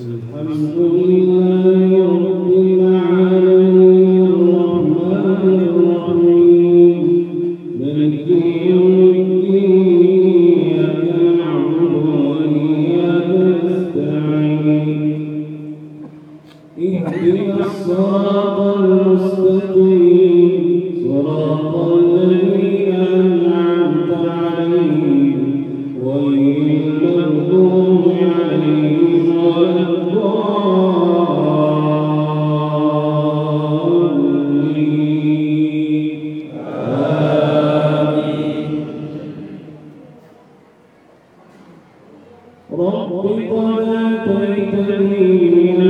الحمد لله رب قد أتيتني من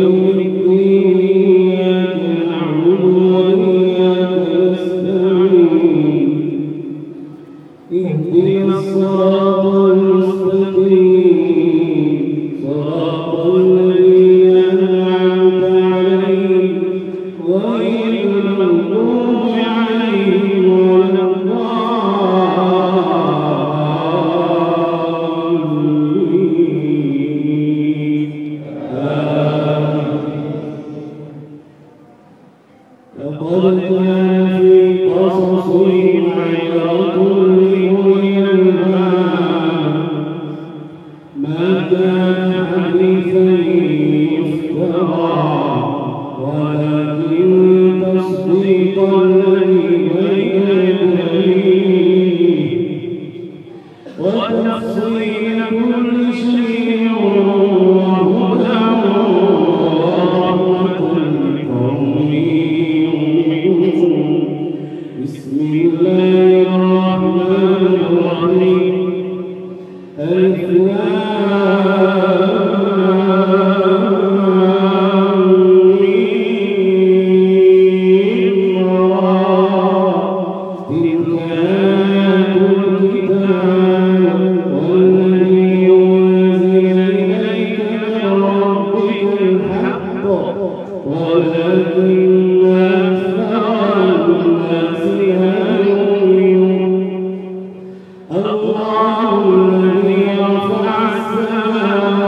يوم الدين ويستعملونك بالسيئات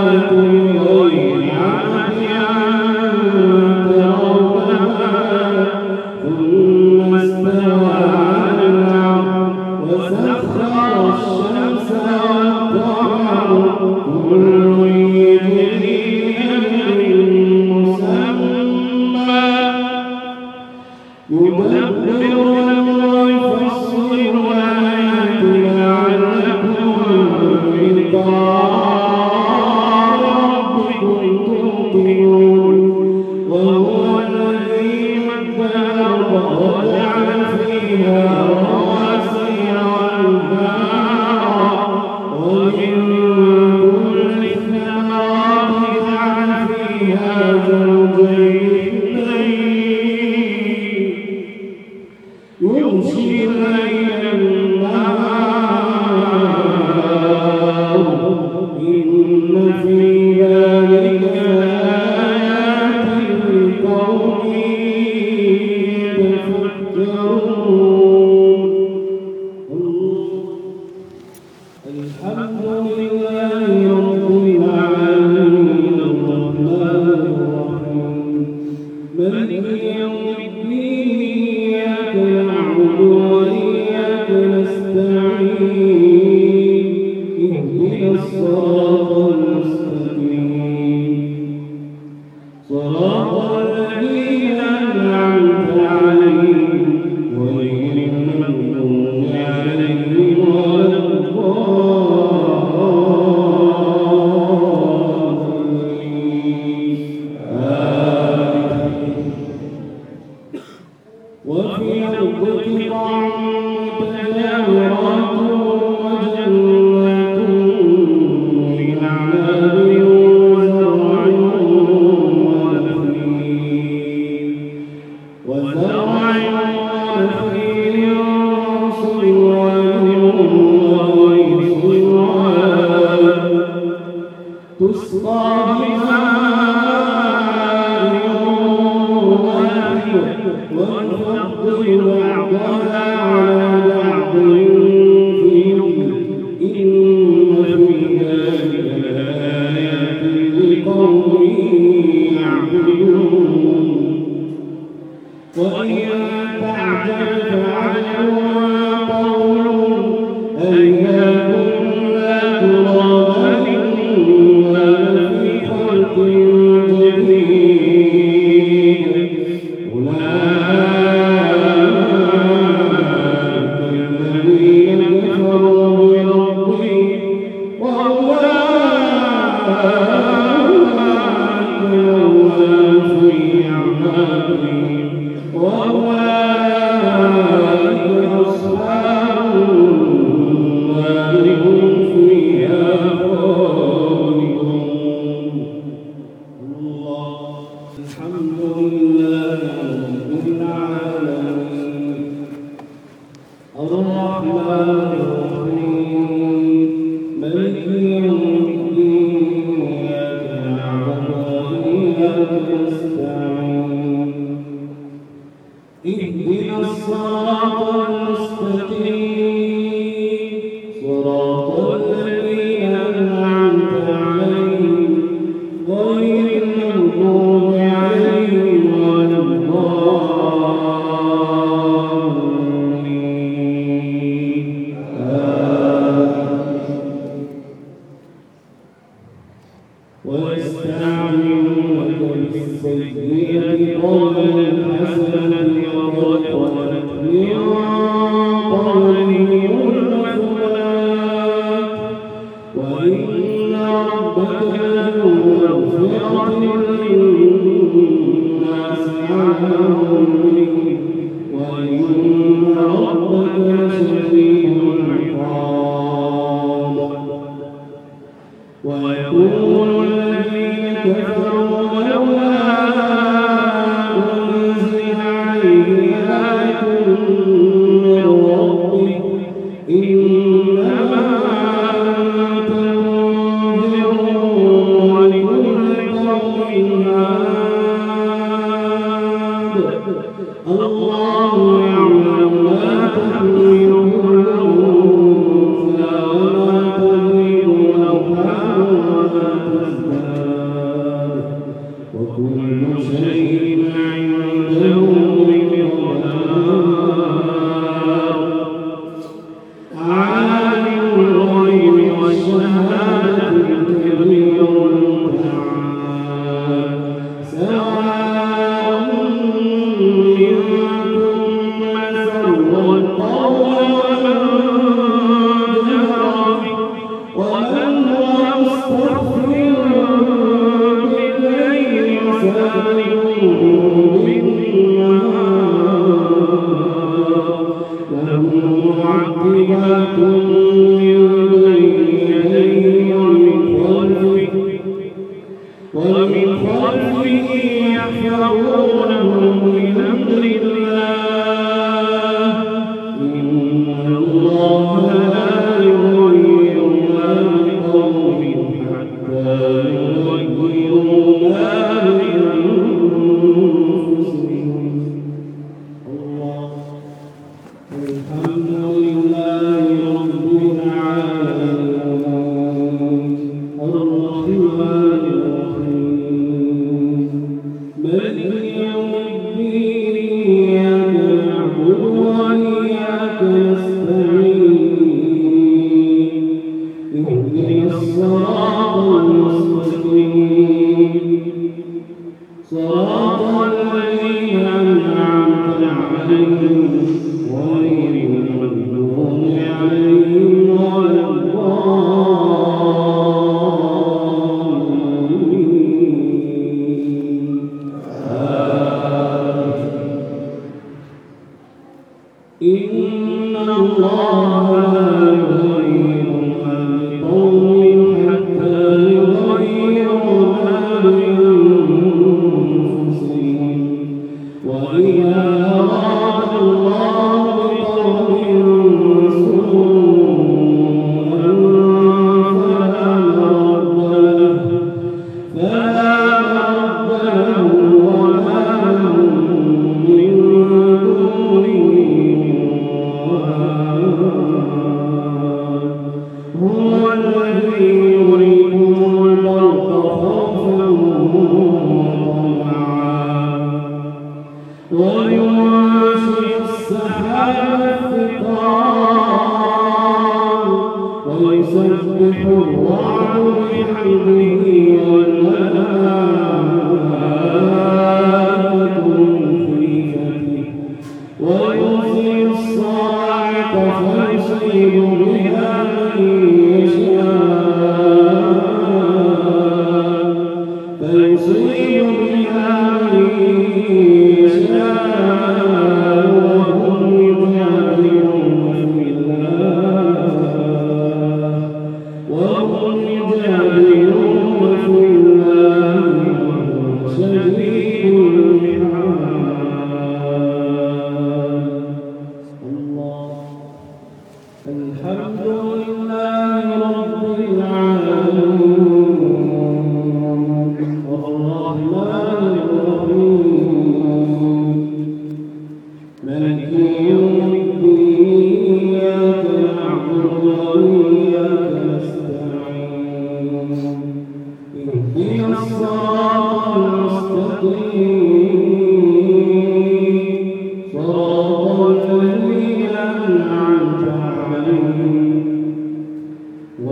الرحمن الرحيم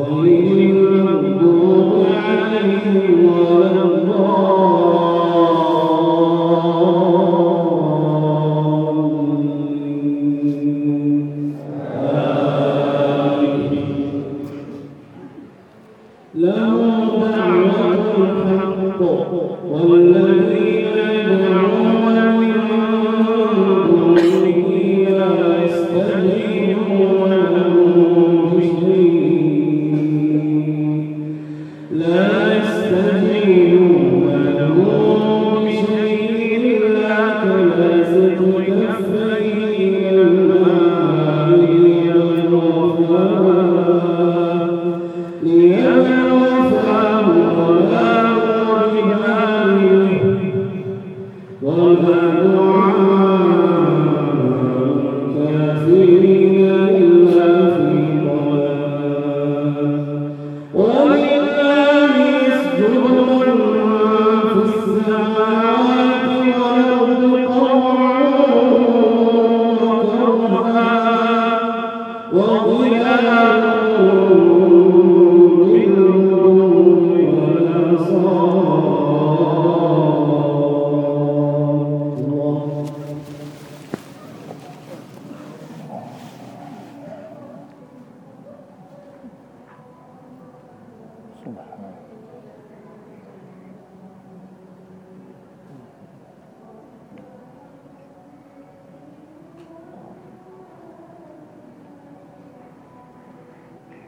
Holy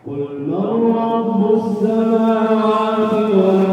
قل من رب السماوات والأرض؟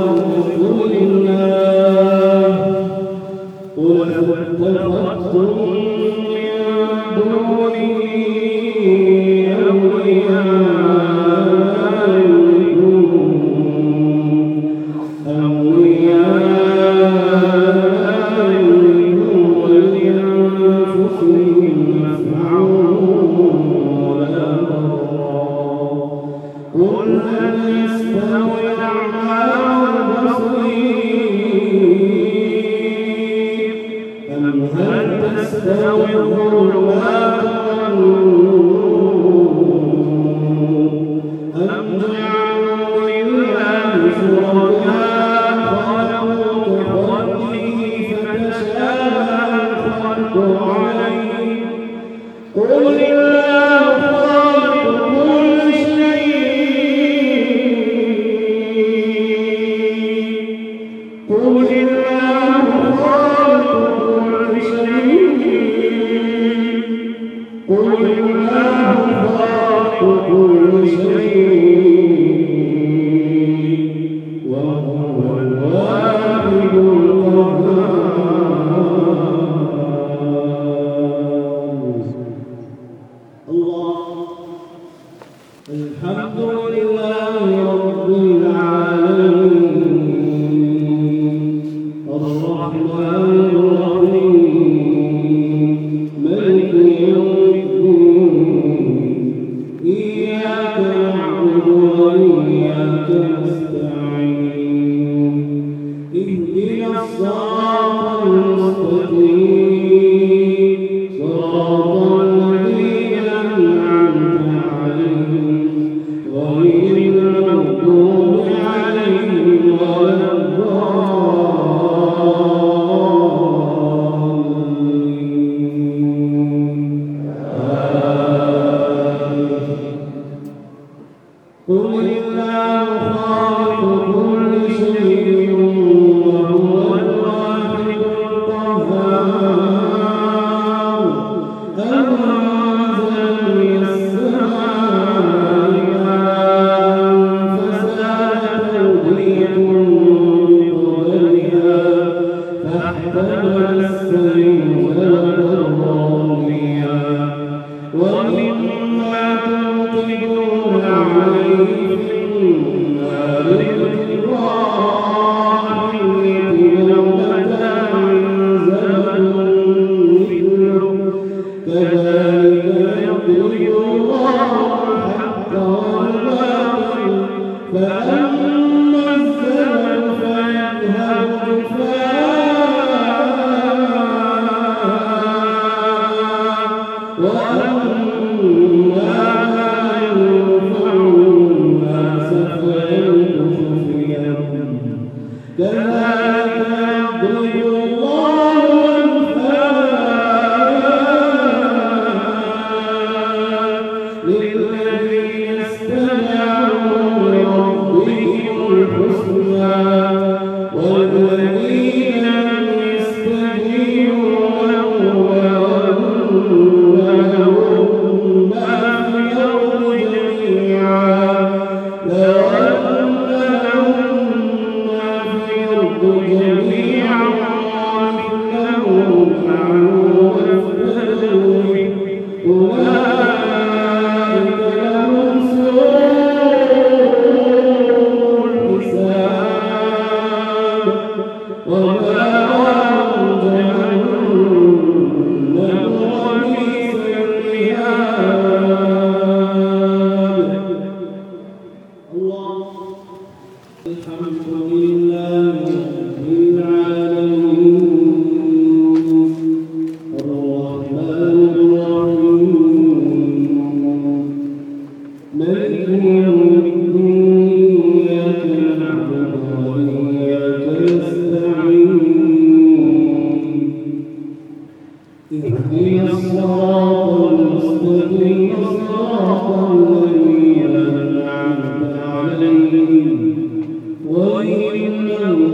وما غير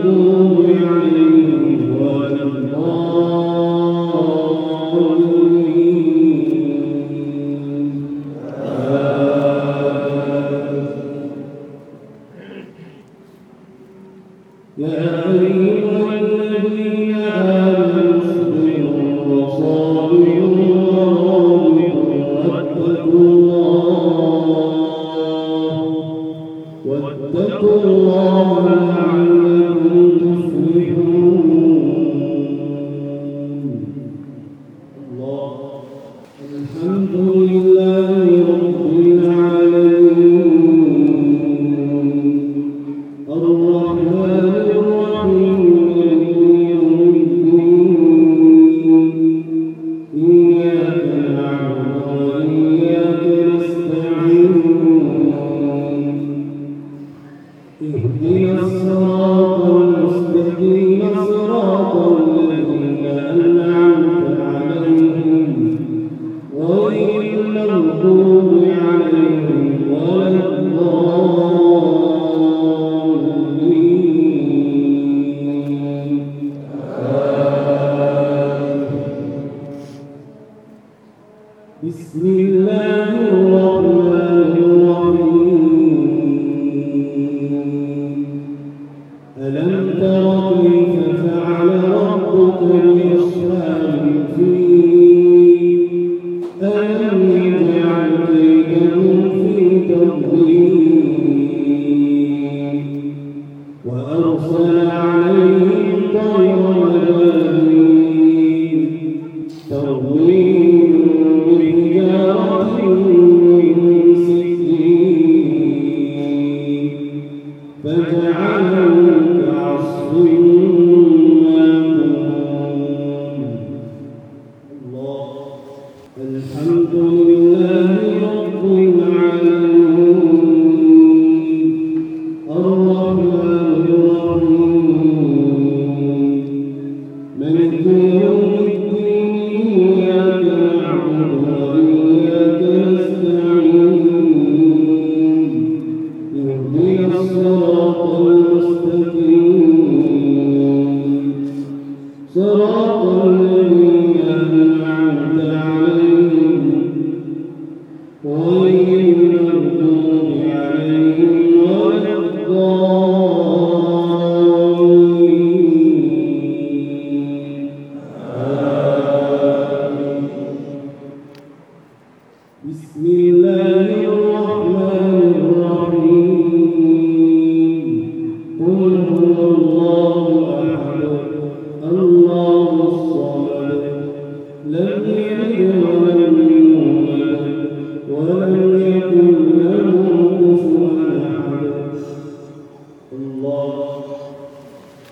الصراط